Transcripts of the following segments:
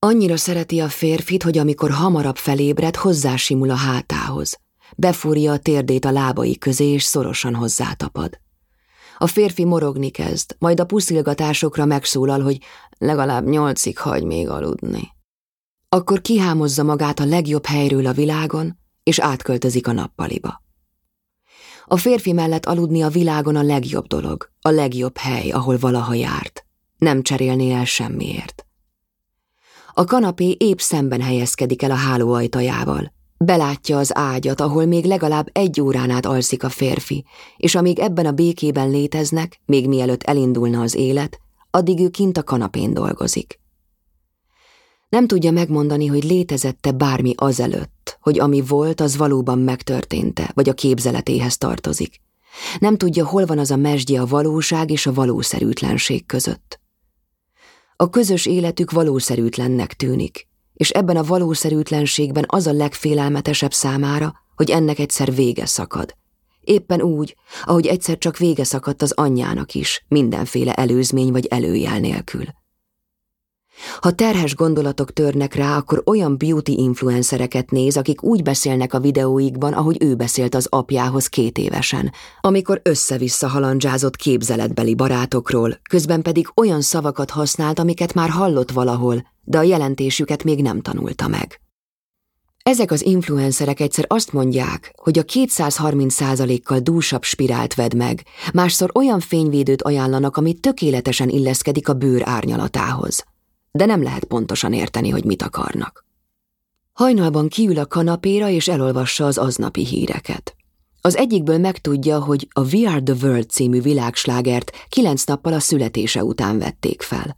Annyira szereti a férfit, hogy amikor hamarabb felébred, hozzásimul a hátához. Befúrja a térdét a lábai közé, és szorosan hozzátapad. A férfi morogni kezd, majd a puszilgatásokra megszólal, hogy legalább nyolcig hagy még aludni. Akkor kihámozza magát a legjobb helyről a világon, és átköltözik a nappaliba. A férfi mellett aludni a világon a legjobb dolog, a legjobb hely, ahol valaha járt. Nem cserélné el semmiért. A kanapé épp szemben helyezkedik el a háló ajtajával. Belátja az ágyat, ahol még legalább egy órán át alszik a férfi, és amíg ebben a békében léteznek, még mielőtt elindulna az élet, addig ő kint a kanapén dolgozik. Nem tudja megmondani, hogy létezette bármi azelőtt, hogy ami volt, az valóban megtörténte, vagy a képzeletéhez tartozik. Nem tudja, hol van az a mesdje a valóság és a valószerűtlenség között. A közös életük valószerűtlennek tűnik, és ebben a valószerűtlenségben az a legfélelmetesebb számára, hogy ennek egyszer vége szakad. Éppen úgy, ahogy egyszer csak vége szakadt az anyjának is, mindenféle előzmény vagy előjel nélkül. Ha terhes gondolatok törnek rá, akkor olyan beauty influencereket néz, akik úgy beszélnek a videóikban, ahogy ő beszélt az apjához két évesen, amikor össze-vissza halandzsázott képzeletbeli barátokról, közben pedig olyan szavakat használt, amiket már hallott valahol, de a jelentésüket még nem tanulta meg. Ezek az influencerek egyszer azt mondják, hogy a 230%-kal dúsabb spirált ved meg, másszor olyan fényvédőt ajánlanak, ami tökéletesen illeszkedik a bőr árnyalatához de nem lehet pontosan érteni, hogy mit akarnak. Hajnalban kiül a kanapéra és elolvassa az aznapi híreket. Az egyikből megtudja, hogy a We Are the World című világslágert kilenc nappal a születése után vették fel.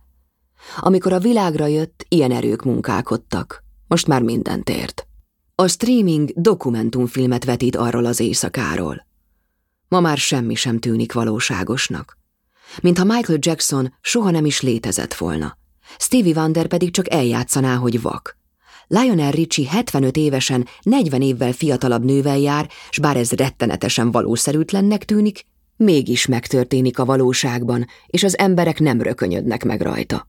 Amikor a világra jött, ilyen erők munkálkodtak. Most már mindent ért. A streaming dokumentumfilmet vetít arról az éjszakáról. Ma már semmi sem tűnik valóságosnak. Mintha Michael Jackson soha nem is létezett volna. Stevie Wonder pedig csak eljátszaná, hogy vak. Lionel Richie 75 évesen, 40 évvel fiatalabb nővel jár, s bár ez rettenetesen valószerűtlennek tűnik, mégis megtörténik a valóságban, és az emberek nem rökönyödnek meg rajta.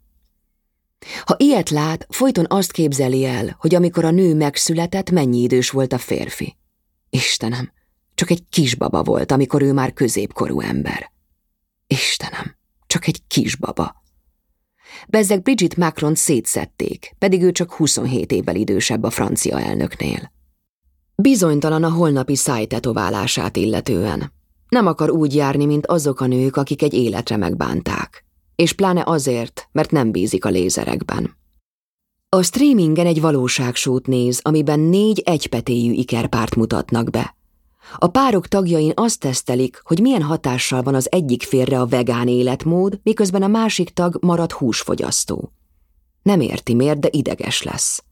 Ha ilyet lát, folyton azt képzeli el, hogy amikor a nő megszületett, mennyi idős volt a férfi. Istenem, csak egy kisbaba volt, amikor ő már középkorú ember. Istenem, csak egy kisbaba. Bezzeg Bridget Macron szétszették, pedig ő csak 27 évvel idősebb a francia elnöknél. Bizonytalan a holnapi szájtetoválását illetően. Nem akar úgy járni, mint azok a nők, akik egy életre megbánták. És pláne azért, mert nem bízik a lézerekben. A streamingen egy valóságsót néz, amiben négy egypetéjű ikerpárt mutatnak be. A párok tagjain azt tesztelik, hogy milyen hatással van az egyik férre a vegán életmód, miközben a másik tag marad húsfogyasztó. Nem érti miért, de ideges lesz.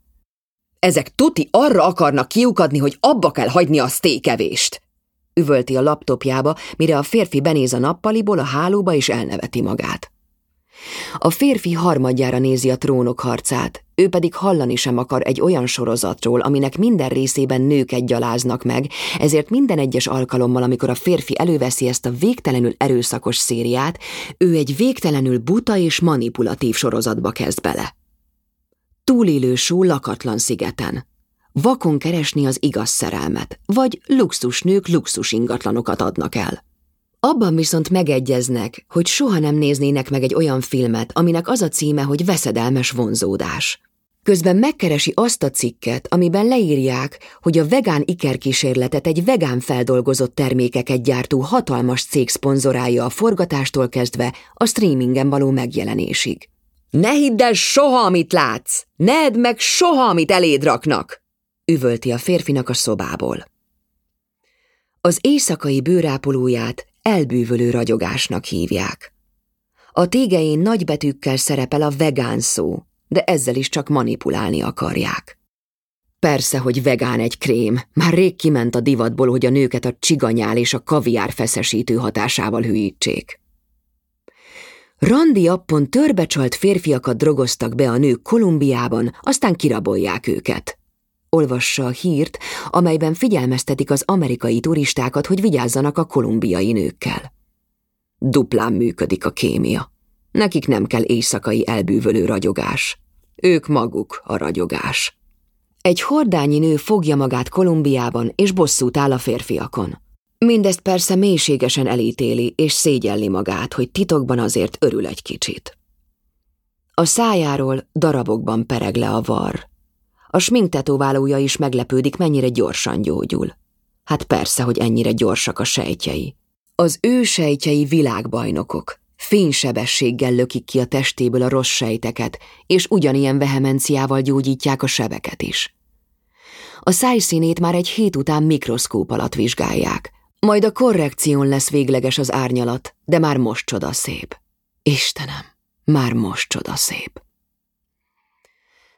Ezek tuti arra akarnak kiukadni, hogy abba kell hagyni a sztékevést! Üvölti a laptopjába, mire a férfi benéz a nappaliból a hálóba és elneveti magát. A férfi harmadjára nézi a trónok harcát, ő pedig hallani sem akar egy olyan sorozatról, aminek minden részében nőket gyaláznak meg, ezért minden egyes alkalommal, amikor a férfi előveszi ezt a végtelenül erőszakos szériát, ő egy végtelenül buta és manipulatív sorozatba kezd bele. Túlélő lakatlan szigeten. Vakon keresni az igaz szerelmet, vagy luxusnők luxus ingatlanokat adnak el. Abban viszont megegyeznek, hogy soha nem néznének meg egy olyan filmet, aminek az a címe, hogy veszedelmes vonzódás. Közben megkeresi azt a cikket, amiben leírják, hogy a vegán ikerkísérletet egy vegán feldolgozott termékeket gyártó hatalmas cég szponzorálja a forgatástól kezdve a streamingen való megjelenésig. Ne hidd el soha, amit látsz! Ne edd meg soha, amit eléd raknak! üvölti a férfinak a szobából. Az éjszakai bőrápolóját elbűvölő ragyogásnak hívják. A tégein nagybetűkkel szerepel a vegán szó, de ezzel is csak manipulálni akarják. Persze, hogy vegán egy krém, már rég kiment a divatból, hogy a nőket a csiganyál és a kaviár feszesítő hatásával hűítsék. Randi appon törbecsalt férfiakat drogoztak be a nők Kolumbiában, aztán kirabolják őket. Olvassa a hírt, amelyben figyelmeztetik az amerikai turistákat, hogy vigyázzanak a kolumbiai nőkkel. Duplán működik a kémia. Nekik nem kell éjszakai elbűvölő ragyogás. ők maguk a ragyogás. Egy hordányi nő fogja magát Kolumbiában, és bosszút áll a férfiakon. Mindezt persze mélységesen elítéli, és szégyelli magát, hogy titokban azért örül egy kicsit. A szájáról darabokban pereg le a var. A sminktetoválója is meglepődik, mennyire gyorsan gyógyul. Hát persze, hogy ennyire gyorsak a sejtjei. Az ő sejtjei világbajnokok. Fénysebességgel lökik ki a testéből a rossz sejteket, és ugyanilyen vehemenciával gyógyítják a sebeket is. A szájszínét már egy hét után mikroszkóp alatt vizsgálják, majd a korrekción lesz végleges az árnyalat, de már most csoda szép. Istenem, már most csoda szép.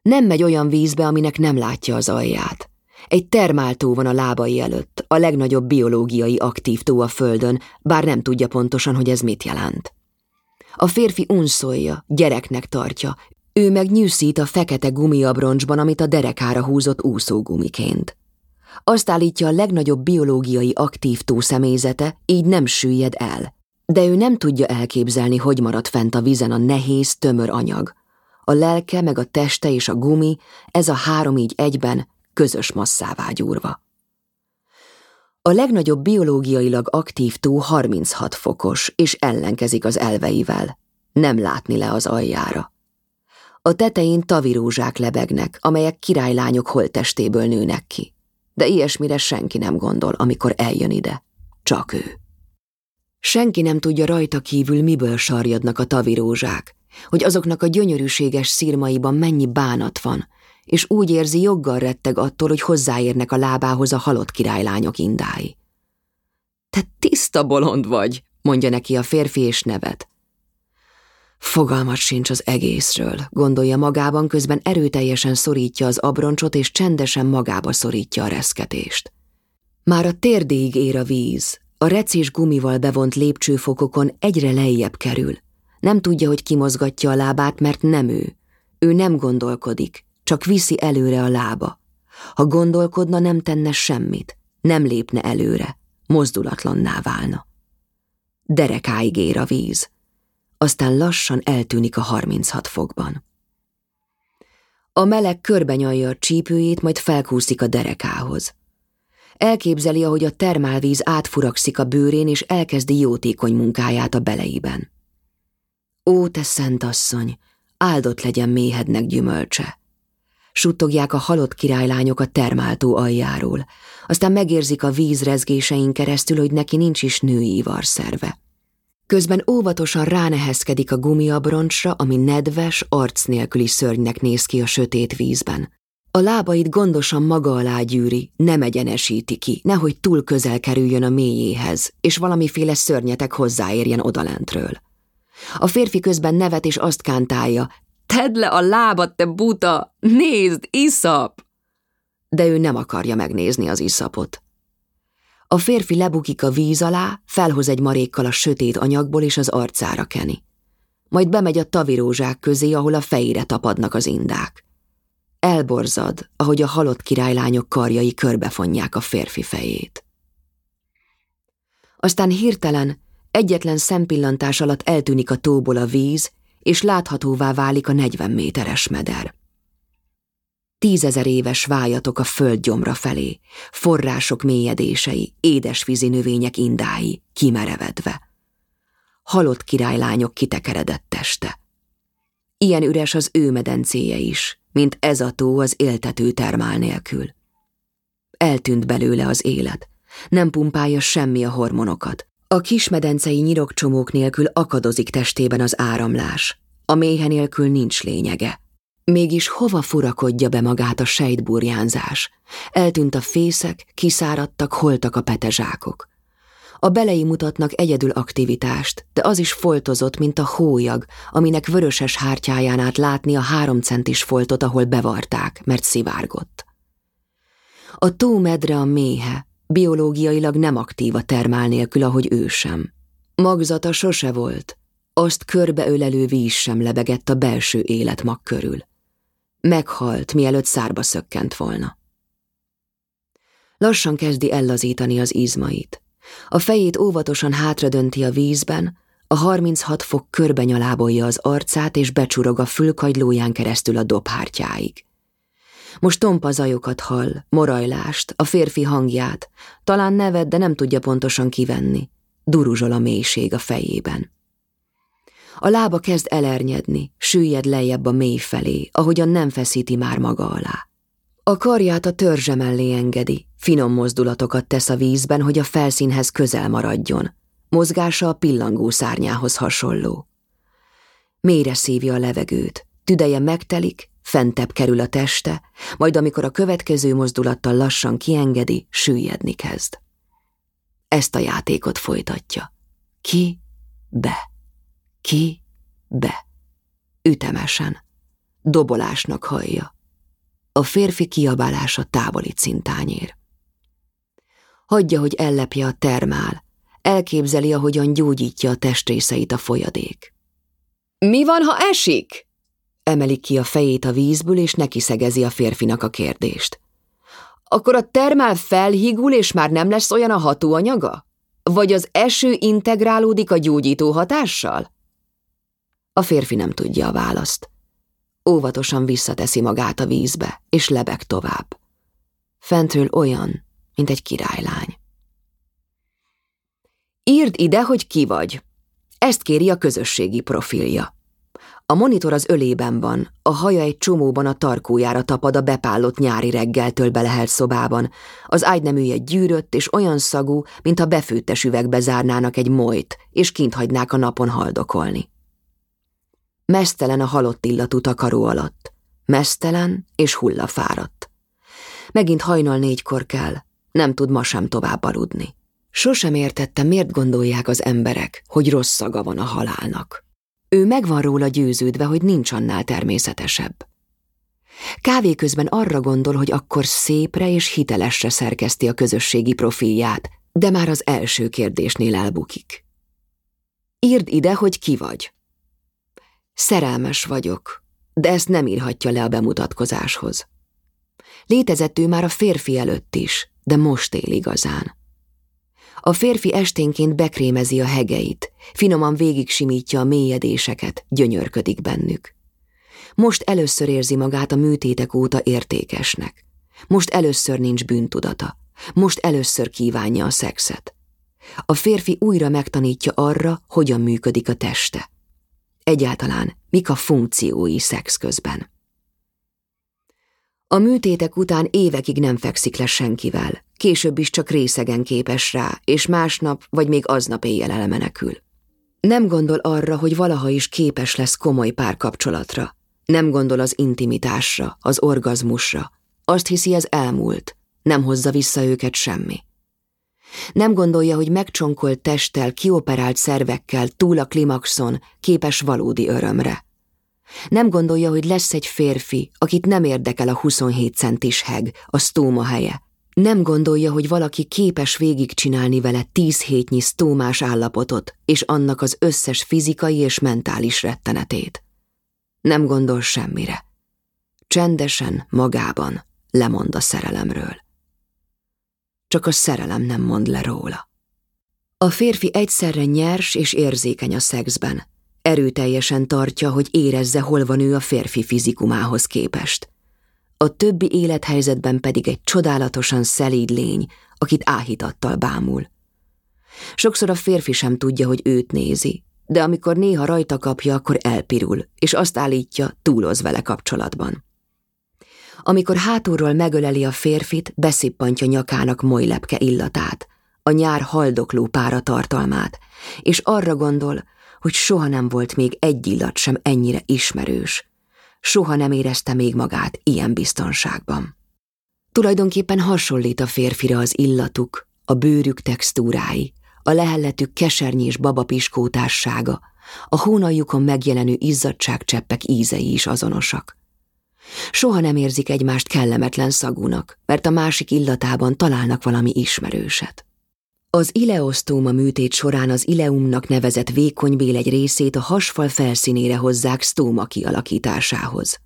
Nem megy olyan vízbe, aminek nem látja az alját. Egy termáltó van a lábai előtt, a legnagyobb biológiai aktív tó a földön, bár nem tudja pontosan, hogy ez mit jelent. A férfi unszolja, gyereknek tartja, ő meg nyűszít a fekete gumiabroncsban, amit a derekára húzott úszógumiként. Azt állítja a legnagyobb biológiai aktív személyzete, így nem süllyed el. De ő nem tudja elképzelni, hogy marad fent a vízen a nehéz, tömör anyag. A lelke, meg a teste és a gumi, ez a három így egyben, közös masszává gyúrva. A legnagyobb biológiailag aktív tó 36 fokos, és ellenkezik az elveivel. Nem látni le az aljára. A tetején tavirózsák lebegnek, amelyek királylányok holtestéből nőnek ki. De ilyesmire senki nem gondol, amikor eljön ide. Csak ő. Senki nem tudja rajta kívül, miből sarjadnak a tavirózsák, hogy azoknak a gyönyörűséges szírmaiban mennyi bánat van, és úgy érzi, joggal retteg attól, hogy hozzáérnek a lábához a halott királylányok indái. Te tiszta bolond vagy, mondja neki a férfi és nevet. Fogalmat sincs az egészről, gondolja magában, közben erőteljesen szorítja az abroncsot, és csendesen magába szorítja a reszketést. Már a térdéig ér a víz, a recés gumival bevont lépcsőfokokon egyre lejjebb kerül. Nem tudja, hogy kimozgatja a lábát, mert nem ő. Ő nem gondolkodik, csak viszi előre a lába. Ha gondolkodna, nem tenne semmit, nem lépne előre, mozdulatlanná válna. Derekáig ér a víz, aztán lassan eltűnik a 36 fokban. A meleg körbenyalja a csípőjét, majd felkúszik a derekához. Elképzeli, ahogy a termálvíz átfurakszik a bőrén, és elkezdi jótékony munkáját a beleiben. Ó, te szent asszony, áldott legyen méhednek gyümölcse! Suttogják a halott királylányok a termáltó aljáról, aztán megérzik a víz rezgésein keresztül, hogy neki nincs is női ivarszerve. Közben óvatosan ránehezkedik a gumiabroncsra, ami nedves, arc nélküli szörnynek néz ki a sötét vízben. A lábait gondosan maga alá gyűri, nem egyenesíti ki, nehogy túl közel kerüljön a mélyéhez, és valamiféle szörnyetek hozzáérjen odalentről. A férfi közben nevet és azt kántálja, Tedd le a lábad, te buta! Nézd, iszap! De ő nem akarja megnézni az iszapot. A férfi lebukik a víz alá, felhoz egy marékkal a sötét anyagból és az arcára keni. Majd bemegy a tavirózsák közé, ahol a fejére tapadnak az indák. Elborzad, ahogy a halott királylányok karjai körbefonják a férfi fejét. Aztán hirtelen, egyetlen szempillantás alatt eltűnik a tóból a víz, és láthatóvá válik a 40 méteres meder. Tízezer éves vájatok a föld gyomra felé, források mélyedései, édesvízi növények indái, kimerevedve. Halott királylányok kitekeredett teste. Ilyen üres az ő medencéje is, mint ez a tó az éltető termál nélkül. Eltűnt belőle az élet, nem pumpálja semmi a hormonokat, a kismedencei nyirokcsomók nélkül akadozik testében az áramlás. A méhe nélkül nincs lényege. Mégis hova furakodja be magát a sejtburjánzás? Eltűnt a fészek, kiszáradtak, holtak a petezsákok. A belei mutatnak egyedül aktivitást, de az is foltozott, mint a hólyag, aminek vöröses hártyáján át látni a három centis foltot, ahol bevarták, mert szivárgott. A tó medre a méhe, biológiailag nem aktív a termál nélkül, ahogy ő sem. Magzata sose volt, azt körbeölelő víz sem lebegett a belső életmag körül. Meghalt, mielőtt szárba szökkent volna. Lassan kezdi ellazítani az izmait. A fejét óvatosan hátradönti a vízben, A 36 fok körbenyalábolja az arcát, és becsurog a fülkagylóján keresztül a dobhártyáig. Most tompa zajokat hall, morajlást, a férfi hangját, talán nevet, de nem tudja pontosan kivenni. Duruzsol a mélység a fejében. A lába kezd elernyedni, süllyed lejjebb a mély felé, ahogyan nem feszíti már maga alá. A karját a törzse mellé engedi, finom mozdulatokat tesz a vízben, hogy a felszínhez közel maradjon. Mozgása a pillangó szárnyához hasonló. Mélyre szívja a levegőt, tüdeje megtelik, fentebb kerül a teste, majd amikor a következő mozdulattal lassan kiengedi, süllyedni kezd. Ezt a játékot folytatja. Ki, be. Ki, be. Ütemesen. Dobolásnak hallja. A férfi kiabálása távoli cintányér. Hagyja, hogy ellepje a termál, elképzeli, ahogyan gyógyítja a testrészeit a folyadék. Mi van, ha esik? Emeli ki a fejét a vízből, és neki szegezi a férfinak a kérdést. Akkor a termál felhigul, és már nem lesz olyan a hatóanyaga? Vagy az eső integrálódik a gyógyító hatással? A férfi nem tudja a választ. Óvatosan visszateszi magát a vízbe, és lebeg tovább. Fentről olyan, mint egy királylány. Írd ide, hogy ki vagy. Ezt kéri a közösségi profilja. A monitor az ölében van, a haja egy csomóban a tarkójára tapad a bepállott nyári reggeltől belehelt szobában. Az ágyneműje gyűrött és olyan szagú, mintha befőttes üvegbe zárnának egy molyt, és kint hagynák a napon haldokolni. Mesztelen a halott illatú takaró alatt. Mesztelen és hullafáradt. Megint hajnal négykor kell, nem tud ma sem tovább aludni. Sosem értette, miért gondolják az emberek, hogy rossz szaga van a halálnak. Ő meg van róla győződve, hogy nincs annál természetesebb. Kávé közben arra gondol, hogy akkor szépre és hitelesre szerkeszti a közösségi profilját, de már az első kérdésnél elbukik. Írd ide, hogy ki vagy. Szerelmes vagyok, de ezt nem írhatja le a bemutatkozáshoz. Létezett ő már a férfi előtt is, de most él igazán. A férfi esténként bekrémezi a hegeit, finoman végig simítja a mélyedéseket, gyönyörködik bennük. Most először érzi magát a műtétek óta értékesnek. Most először nincs bűntudata. Most először kívánja a szexet. A férfi újra megtanítja arra, hogyan működik a teste. Egyáltalán mik a funkciói szex közben. A műtétek után évekig nem fekszik le senkivel, később is csak részegen képes rá, és másnap vagy még aznap éjjel elmenekül. Nem gondol arra, hogy valaha is képes lesz komoly párkapcsolatra. Nem gondol az intimitásra, az orgazmusra. Azt hiszi, ez elmúlt. Nem hozza vissza őket semmi. Nem gondolja, hogy megcsonkolt testtel, kioperált szervekkel, túl a klimaxon, képes valódi örömre. Nem gondolja, hogy lesz egy férfi, akit nem érdekel a 27 centis heg, a stóma helye. Nem gondolja, hogy valaki képes végigcsinálni vele tíz hétnyi sztómás állapotot, és annak az összes fizikai és mentális rettenetét. Nem gondol semmire. Csendesen, magában lemond a szerelemről. Csak a szerelem nem mond le róla. A férfi egyszerre nyers és érzékeny a szexben, Erőteljesen tartja, hogy érezze, hol van ő a férfi fizikumához képest. A többi élethelyzetben pedig egy csodálatosan szelíd lény, akit áhítattal bámul. Sokszor a férfi sem tudja, hogy őt nézi, de amikor néha rajta kapja, akkor elpirul, és azt állítja, túloz vele kapcsolatban. Amikor hátulról megöleli a férfit, beszippantja nyakának molylepke illatát, a nyár haldokló pára tartalmát, és arra gondol, hogy soha nem volt még egy illat sem ennyire ismerős. Soha nem érezte még magát ilyen biztonságban. Tulajdonképpen hasonlít a férfira az illatuk, a bőrük textúrái, a lehelletük kesernyés babapiskótássága, a hónaljukon megjelenő izzadságcseppek ízei is azonosak. Soha nem érzik egymást kellemetlen szagúnak, mert a másik illatában találnak valami ismerőset. Az ileosztóma műtét során az ileumnak nevezett vékonybél egy részét a hasfal felszínére hozzák sztóma kialakításához.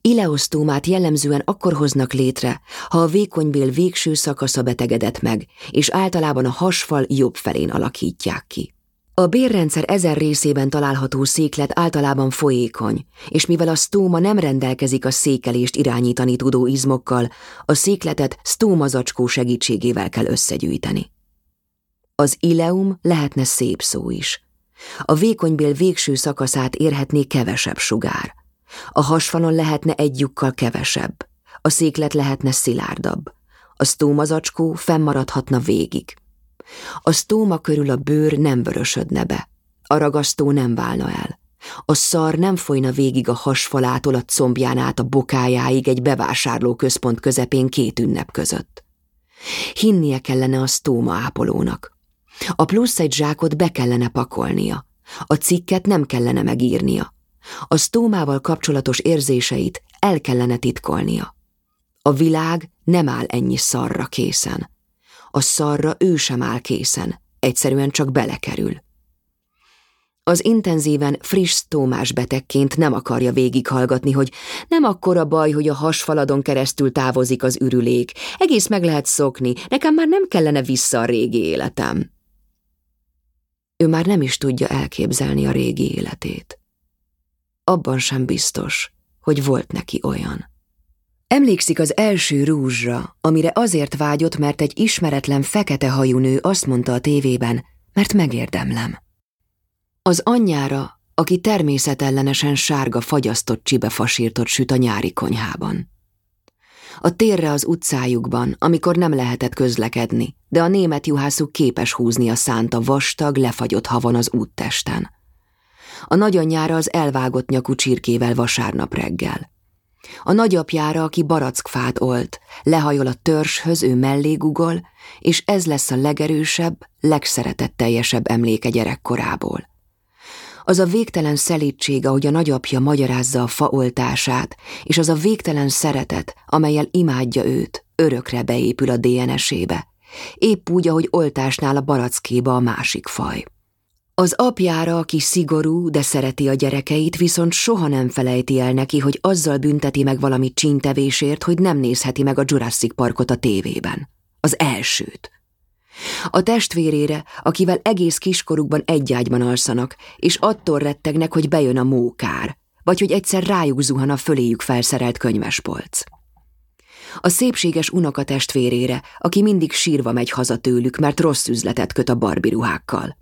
Ileosztómát jellemzően akkor hoznak létre, ha a vékonybél végső szakasza betegedett meg, és általában a hasfal jobb felén alakítják ki. A bérrendszer ezer részében található széklet általában folyékony, és mivel a stóma nem rendelkezik a székelést irányítani tudó izmokkal, a székletet stómazacskó segítségével kell összegyűjteni. Az ileum lehetne szép szó is. A vékonybél végső szakaszát érhetné kevesebb sugár. A hasfalon lehetne egy lyukkal kevesebb. A széklet lehetne szilárdabb. A stómazacskó fennmaradhatna végig. A stóma körül a bőr nem vörösödne be. A ragasztó nem válna el. A szar nem folyna végig a hasfalától a combján át a bokájáig egy bevásárlóközpont közepén két ünnep között. Hinnie kellene a stóma ápolónak. A plusz egy zsákot be kellene pakolnia. A cikket nem kellene megírnia. A stómával kapcsolatos érzéseit el kellene titkolnia. A világ nem áll ennyi szarra készen. A szarra ő sem áll készen, egyszerűen csak belekerül. Az intenzíven friss stómás betegként nem akarja végighallgatni, hogy nem akkora baj, hogy a hasfaladon keresztül távozik az ürülék. Egész meg lehet szokni, nekem már nem kellene vissza a régi életem. Ő már nem is tudja elképzelni a régi életét. Abban sem biztos, hogy volt neki olyan. Emlékszik az első rúzsra, amire azért vágyott, mert egy ismeretlen fekete hajú nő azt mondta a tévében, mert megérdemlem. Az anyjára, aki természetellenesen sárga fagyasztott csibefasírtot süt a nyári konyhában. A térre az utcájukban, amikor nem lehetett közlekedni, de a német juhászuk képes húzni a szánt a vastag, lefagyott havon az úttesten. A nagyanyjára az elvágott nyakú csirkével vasárnap reggel. A nagyapjára, aki barackfát olt, lehajol a törzshöz, ő mellé gugol, és ez lesz a legerősebb, legszeretetteljesebb emléke gyerekkorából. Az a végtelen szelítség, ahogy a nagyapja magyarázza a faoltását, és az a végtelen szeretet, amelyel imádja őt, örökre beépül a DNS-ébe, épp úgy, ahogy oltásnál a barackéba a másik faj. Az apjára, aki szigorú, de szereti a gyerekeit, viszont soha nem felejti el neki, hogy azzal bünteti meg valami csíntevésért, hogy nem nézheti meg a Jurassic Parkot a tévében. Az elsőt. A testvérére, akivel egész kiskorukban egy ágyban alszanak, és attól rettegnek, hogy bejön a mókár, vagy hogy egyszer rájuk zuhan a föléjük felszerelt könyvespolc. A szépséges unoka testvérére, aki mindig sírva megy haza tőlük, mert rossz üzletet köt a barbiruhákkal.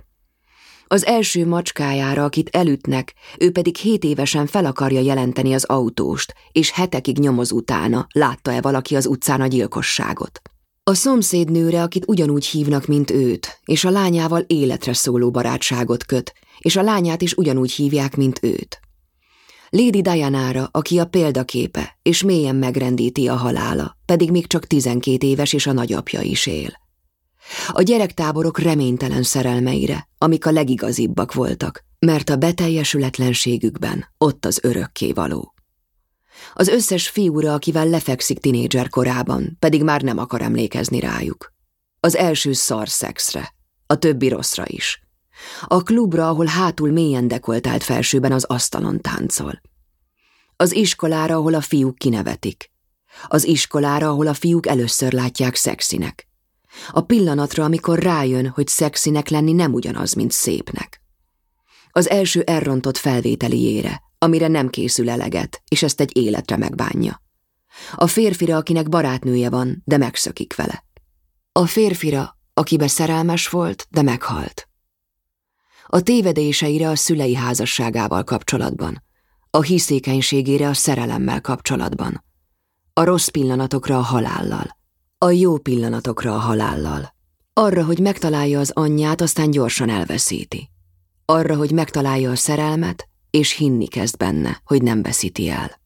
Az első macskájára, akit elütnek, ő pedig hét évesen fel akarja jelenteni az autóst, és hetekig nyomoz utána, látta-e valaki az utcán a gyilkosságot. A szomszédnőre, akit ugyanúgy hívnak, mint őt, és a lányával életre szóló barátságot köt, és a lányát is ugyanúgy hívják, mint őt. Lady Diana-ra, aki a példaképe, és mélyen megrendíti a halála, pedig még csak tizenkét éves, és a nagyapja is él. A gyerektáborok reménytelen szerelmeire, amik a legigazibbak voltak, mert a beteljesületlenségükben ott az örökké való. Az összes fiúra, akivel lefekszik tinédzser korában, pedig már nem akar emlékezni rájuk. Az első szar szexre, a többi rosszra is. A klubra, ahol hátul mélyen dekoltált felsőben az asztalon táncol. Az iskolára, ahol a fiúk kinevetik. Az iskolára, ahol a fiúk először látják szexinek. A pillanatra, amikor rájön, hogy szexinek lenni nem ugyanaz, mint szépnek. Az első elrontott felvételiére, amire nem készül eleget, és ezt egy életre megbánja. A férfira, akinek barátnője van, de megszökik vele. A férfira, akibe szerelmes volt, de meghalt. A tévedéseire a szülei házasságával kapcsolatban, a hiszékenységére a szerelemmel kapcsolatban, a rossz pillanatokra a halállal, a jó pillanatokra a halállal, arra, hogy megtalálja az anyját, aztán gyorsan elveszíti, arra, hogy megtalálja a szerelmet, és hinni kezd benne, hogy nem veszíti el.